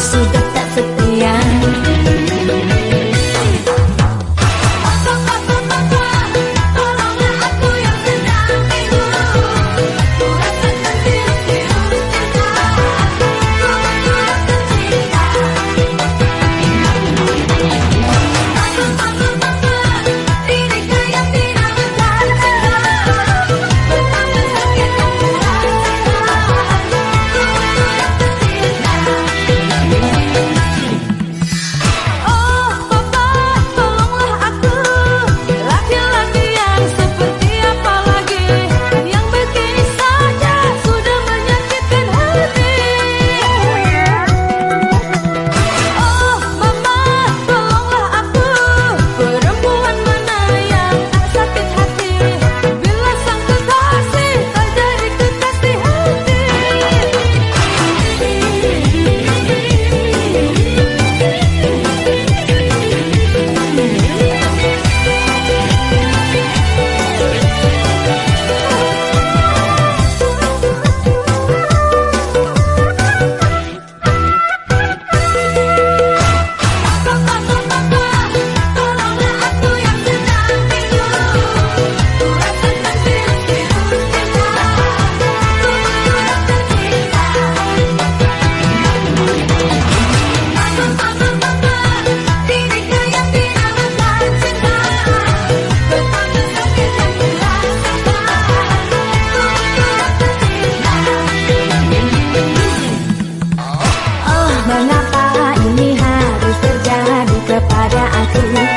su aku